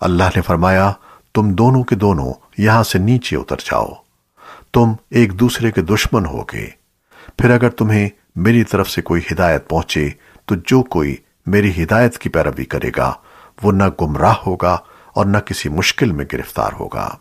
اللہ نے فرمایا، تم دونوں کے دونوں یہاں سے نیچے اتر جاؤ۔ تم ایک دوسرے کے دشمن ہوگے۔ پھر اگر تمہیں میری طرف سے کوئی ہدایت پہنچے، تو جو کوئی میری ہدایت کی پیروی کرے گا، وہ نہ گمراہ ہوگا اور نہ کسی مشکل میں گرفتار ہوگا۔